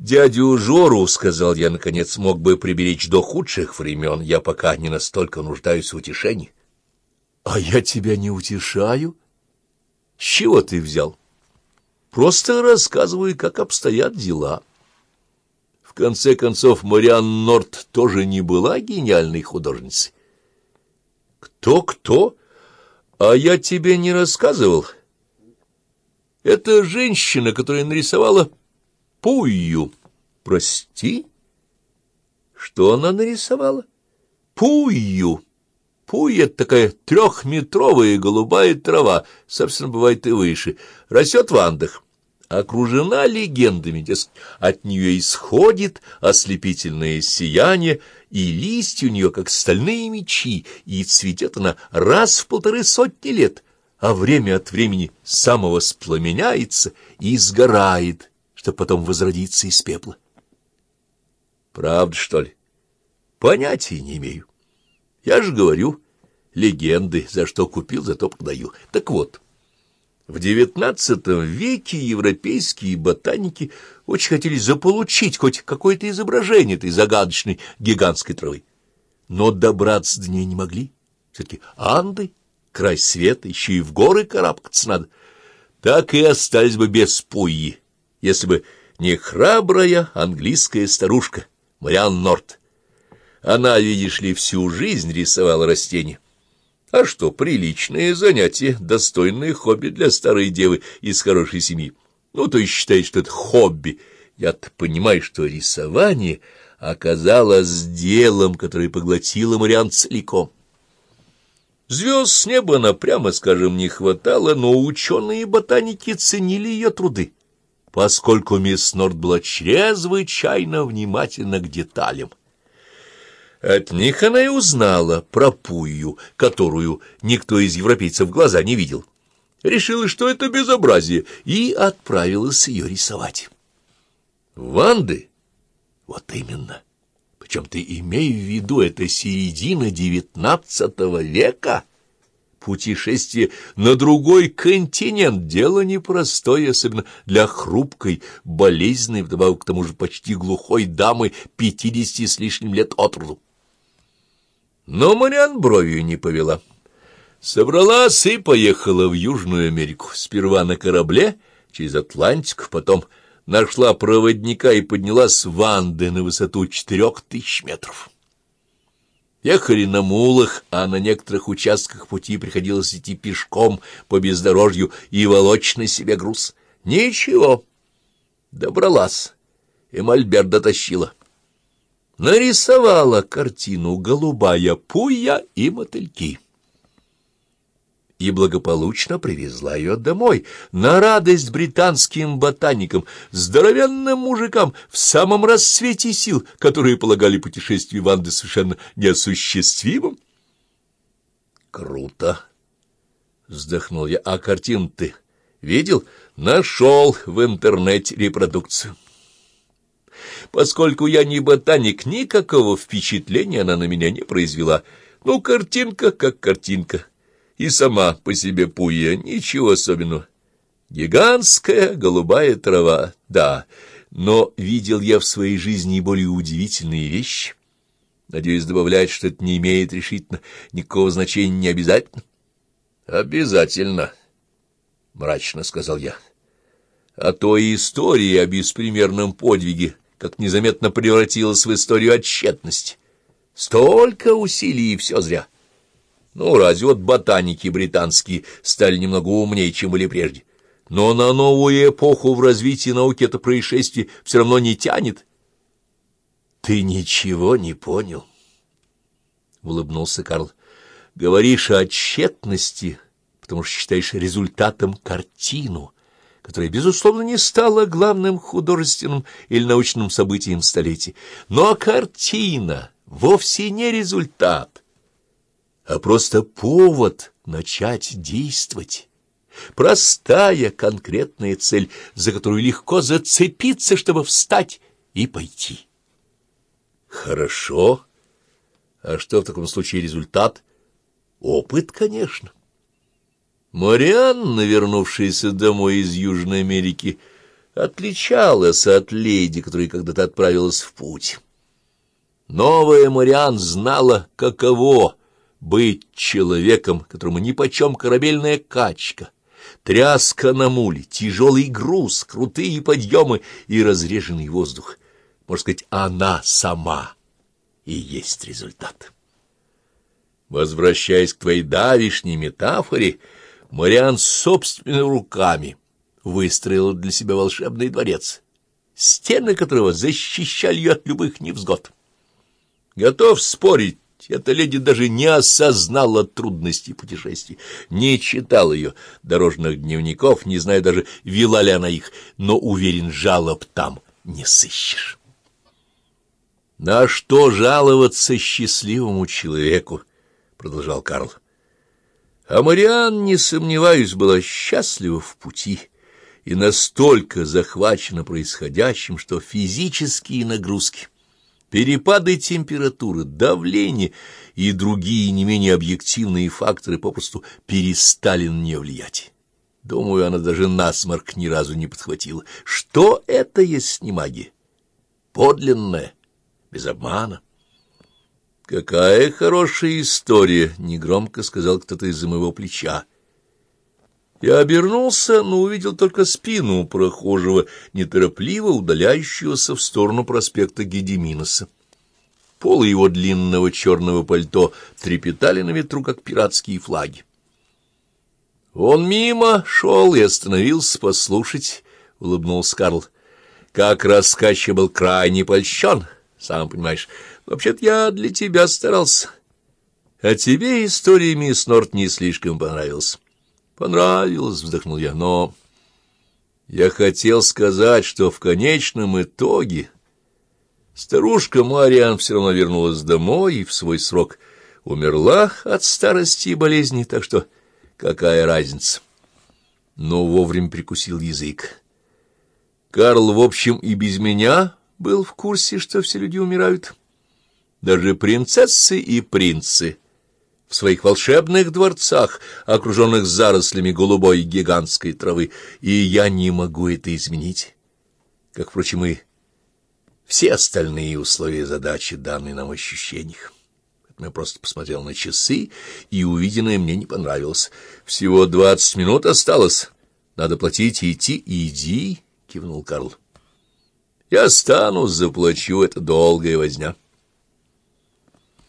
Дядю Жору, — сказал я, наконец, — мог бы приберечь до худших времен. Я пока не настолько нуждаюсь в утешении. — А я тебя не утешаю? С чего ты взял? Просто рассказываю, как обстоят дела. В конце концов, Мариан Норт тоже не была гениальной художницей. Кто-кто? А я тебе не рассказывал. Это женщина, которая нарисовала Пую. Прости? Что она нарисовала? Пую. Пуя — это такая трехметровая голубая трава, собственно, бывает и выше, растет в Андах. Окружена легендами, от нее исходит ослепительное сияние, и листья у нее, как стальные мечи, и цветет она раз в полторы сотни лет, а время от времени самовоспламеняется и сгорает, чтобы потом возродиться из пепла. Правда, что ли? Понятия не имею. Я же говорю, легенды, за что купил, за то продаю. Так вот, в девятнадцатом веке европейские ботаники очень хотели заполучить хоть какое-то изображение этой загадочной гигантской травы. Но добраться до ней не могли. Все-таки Анды, край света, еще и в горы карабкаться надо. Так и остались бы без пуи если бы не храбрая английская старушка Мариан Норт. Она, видишь ли, всю жизнь рисовала растения. А что, приличное занятие, достойное хобби для старой девы из хорошей семьи. Ну, то есть считает, что это хобби. Я-то понимаю, что рисование оказалось делом, которое поглотило Мариан целиком. Звезд с неба она, прямо скажем, не хватало, но ученые и ботаники ценили ее труды поскольку мисс Норд была чрезвычайно внимательна к деталям. От них она и узнала про Пую, которую никто из европейцев глаза не видел. Решила, что это безобразие, и отправилась ее рисовать. Ванды? Вот именно. Причем ты имей в виду, это середина девятнадцатого века — Путешествие на другой континент — дело непростое, особенно для хрупкой, болезненной, вдобавок к тому же почти глухой дамы пятидесяти с лишним лет от роду. Но Мариан бровью не повела. Собралась и поехала в Южную Америку. Сперва на корабле, через Атлантику, потом нашла проводника и поднялась в Анды на высоту четырех тысяч метров. Ехали на мулах, а на некоторых участках пути приходилось идти пешком по бездорожью и волочь на себе груз. Ничего, добралась, и мольберт дотащила. Нарисовала картину «Голубая пуя и мотыльки» и благополучно привезла ее домой, на радость британским ботаникам, здоровенным мужикам в самом расцвете сил, которые полагали путешествие Ванды совершенно неосуществимым. «Круто!» — вздохнул я. «А картин ты видел? Нашел в интернете репродукцию». Поскольку я не ботаник, никакого впечатления она на меня не произвела. Ну, картинка как картинка и сама по себе пуя, ничего особенного. Гигантская голубая трава, да, но видел я в своей жизни и более удивительные вещи. Надеюсь, добавлять, что это не имеет решительно никакого значения не обязательно. — Обязательно, — мрачно сказал я. — А то и история о беспримерном подвиге как незаметно превратилась в историю отчетности. Столько усилий, и все зря. — ну, разве вот ботаники британские стали немного умнее, чем были прежде. Но на новую эпоху в развитии науки это происшествие все равно не тянет. — Ты ничего не понял, — улыбнулся Карл. — Говоришь о тщетности, потому что считаешь результатом картину, которая, безусловно, не стала главным художественным или научным событием столетия. Но картина вовсе не результат а просто повод начать действовать. Простая конкретная цель, за которую легко зацепиться, чтобы встать и пойти. Хорошо. А что в таком случае результат? Опыт, конечно. Марианна, вернувшаяся домой из Южной Америки, отличалась от леди, которая когда-то отправилась в путь. Новая Мариан знала, каково быть человеком, которому нипочем корабельная качка, тряска на муле, тяжелый груз, крутые подъемы и разреженный воздух. Можно сказать, она сама и есть результат. Возвращаясь к твоей давишней метафоре, Мариан собственными руками выстроила для себя волшебный дворец, стены которого защищали ее от любых невзгод. Готов спорить, эта леди даже не осознала трудностей путешествий, не читала ее дорожных дневников, не знаю даже, вела ли она их, но, уверен, жалоб там не сыщешь. На что жаловаться счастливому человеку? — продолжал Карл. А Мариан, не сомневаюсь, была счастлива в пути и настолько захвачена происходящим, что физические нагрузки, перепады температуры, давление и другие не менее объективные факторы попросту перестали на нее влиять. Думаю, она даже насморк ни разу не подхватила. Что это есть не магия? Подлинная, без обмана. «Какая хорошая история!» — негромко сказал кто-то из-за моего плеча. Я обернулся, но увидел только спину прохожего, неторопливо удаляющегося в сторону проспекта Гедеминоса. Полы его длинного черного пальто трепетали на ветру, как пиратские флаги. Он мимо шел и остановился послушать, — улыбнулся Карл. Как рассказчик был крайне польщен, сам понимаешь. Вообще-то я для тебя старался. А тебе история мисс Норт не слишком понравилась. Понравилось, вздохнул я, но... Я хотел сказать, что в конечном итоге старушка Мариан все равно вернулась домой и в свой срок умерла от старости и болезни, так что какая разница? Но вовремя прикусил язык. Карл, в общем, и без меня был в курсе, что все люди умирают. Даже принцессы и принцы в своих волшебных дворцах, окруженных зарослями голубой гигантской травы, и я не могу это изменить, как, впрочем, и все остальные условия задачи, данные нам в ощущениях. Я просто посмотрел на часы, и увиденное мне не понравилось. Всего двадцать минут осталось. Надо платить и идти. «Иди», — кивнул Карл. «Я стану, заплачу, это долгая возня».